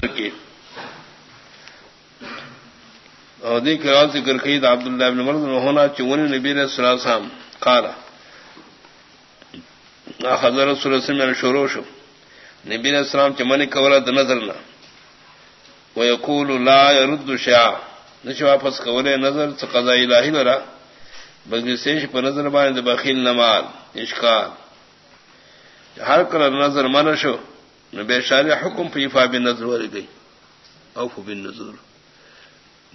کی عہدی کے بعد ذکر خید عبد اللہ ابن مرد ہونا چونی نبی علیہ السلام قال حضرت رسول اللہ میں شروع شو۔ نبی علیہ السلام چمنی کولا د نظر نہ۔ ويقول لا يرد شيئا۔ نشو واپس کولے نظر تو قضاء الہی لرا بلکہ سیش پر نظر باندې بخیل نمال اشکال۔ ہر کل نظر منشو نو بے شار حکم فی فا بن نظر ور گئی اوف بن نظر۔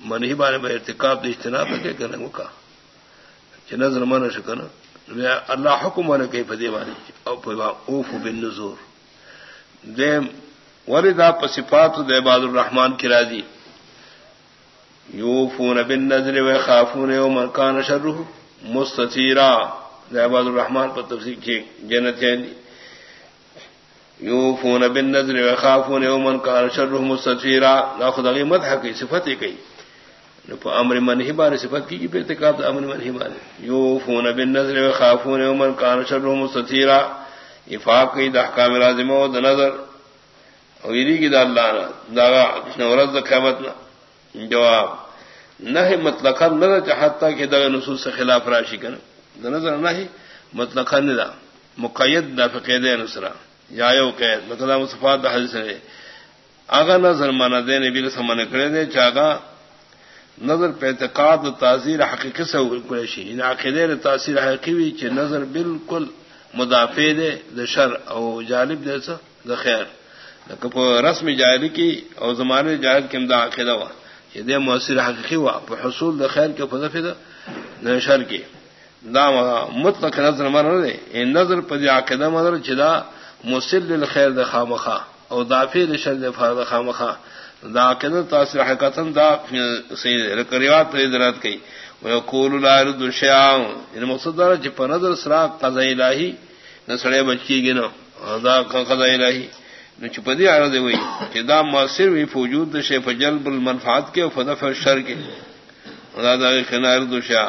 من ہی بانے میں ارتکاب دی اجتناب کے کرنے کو کہا؟ کہ نظر منشو کنا اللہ حکم وانے کہیں فدی بانے، اوف بن نظر۔ دیم وردا پسفات دے باد الرحمان کی راضی۔ یو فون بن نظر و خافون یوم کان شرہ مستطیرا۔ دے باد الرحمان پر تفسیر کی جنت یو فون بن نظر و خافون یوم کان شرہ مستطیرا. لا خدا مت حقی صفت ہی گئی امر من ہی بار صفت کی پھر تکاب امر من ہی بار یو فون بن نظر و خافون یوم کان شرہ مستطیرا افاق کی دحکام لازمہ و نظر ویری کی دا اللہ داغا نورز قیامت جواب نہ مطلق نہ چاہتا کہ دا نصوص سے خلاف راشی کر دا نظر نہ مطلق ندا مقید دا فقید نصرا یا یو قید مطلب مصفات دا حدیث ہے آگا نظر مانا دے، نبی رسا من کرے دے چاگا نظر پہ اعتقاد تاثیر حقیقی سے قریشی ان یعنی عقیدے تاثیر حقیقی ہوئی کہ نظر بالکل مدافع دے، دا شر او جالب دے سا، دا خیر۔ لکہ رسم جاری کی اور زمانے جائز کے امداد عقیدہ ہوا یہ دے مؤثر حقیقی ہوا پہ حصول دا خیر کے فضف دا شر کی۔ دا مطلق نظر مر دے ان نظر پہ عقیدہ مدر جدا مسل خیر دا خامخا اور دافی شر دے فرد خامخا. دا عقیدہ تاثر حقیقتا دا کریات پر ادرات کی ویقول لا يرد شیعا ان یعنی مقصد دارا چی پا نظر سراق قضا الہی نسڑے بچی گی دا قضا الہی. چپدی آ رہے ہوئی کہ دا مؤثر ہوئی فوجود شے فجلب المنفعات کے فدف شر کے. دا خنار دوشا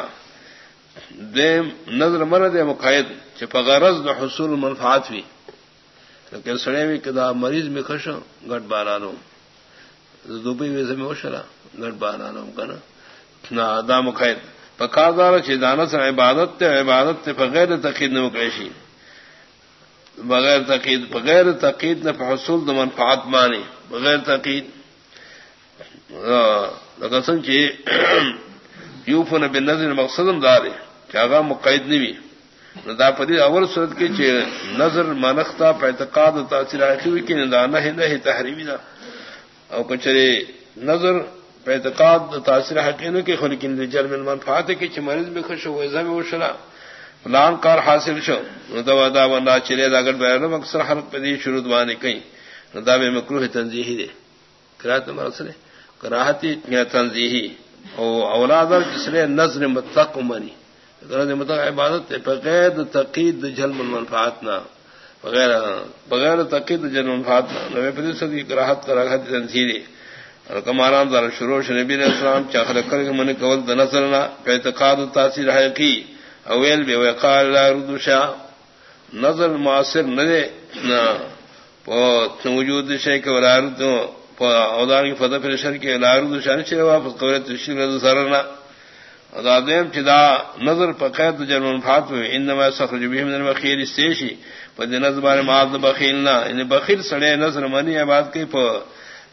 دیم نظر مرد مقاعد چپا غرض دا حصول المنفعات بھی لیکن سڑے ہوئی کہ دا مریض میں کھشو گٹ بارانو دوبئی ویسے میں ہوشرا گٹ بارانو کنا؟ نا، دا مقاعد پکار دارا چھ عبادت تے عبادت تے فغیر تقید نمکریشی بغیر تقید بغیر تقید نے حصول دمن منفعات مانی۔ بغیر تقید۔ قسم کی یوف نبی نظر مقصد دار کیا مقید نہیں ندا پدی اول صورت کی چی نظر منختا پہ اعتقاد تاثیر آخی ہوئی کہ ندا نہ نہ تحریمی دا او کچرے نظر پہ اعتقاد تاثیر حقین کے خلقین جرم المنفعات کی چی مریض میں خوش ہو میں وہ شرا فلان کار حاصل شو. دوا دا بندا چلے دا گڑ بیان اکثر حلق پدی شروع دوانے کئی دا بے مکروہ تنزیہی دے قرات مرسلے کراہتی تنزیہی او اولاد جس نے نظر مطلق منی غرض عبادت بغیر تقید جلم المنفعات نہ۔ بغیر بغیر تقید جلم المنفعات نہ۔ نبی پدی صدی کراہت کراہت تنزیہی اور کماران دار شروع نبی علیہ السلام چاخ کر کے من کول نظر نہ اعتقاد تاثیر ہے کی۔ اویل بے وقال لا ردشا نظر معاصر نہ دے وجود شے کے ولا رد اودار کی فتح پھر شر کے لا ردشا نہ واپس قوت شر سرنا ادادیم چدا نظر پقید جنون فات میں انما سخرج به من البخيل استیشی پد نظر بارے ماد بخیلنا ان بخیل یعنی سڑے نظر منی بات کی کے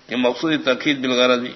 کہ مقصود تقید بالغرض